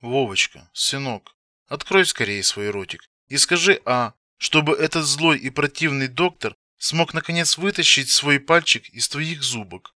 Вовочка, сынок, открой скорее свой ротик и скажи «А», чтобы этот злой и противный доктор смог наконец вытащить свой пальчик из твоих зубок.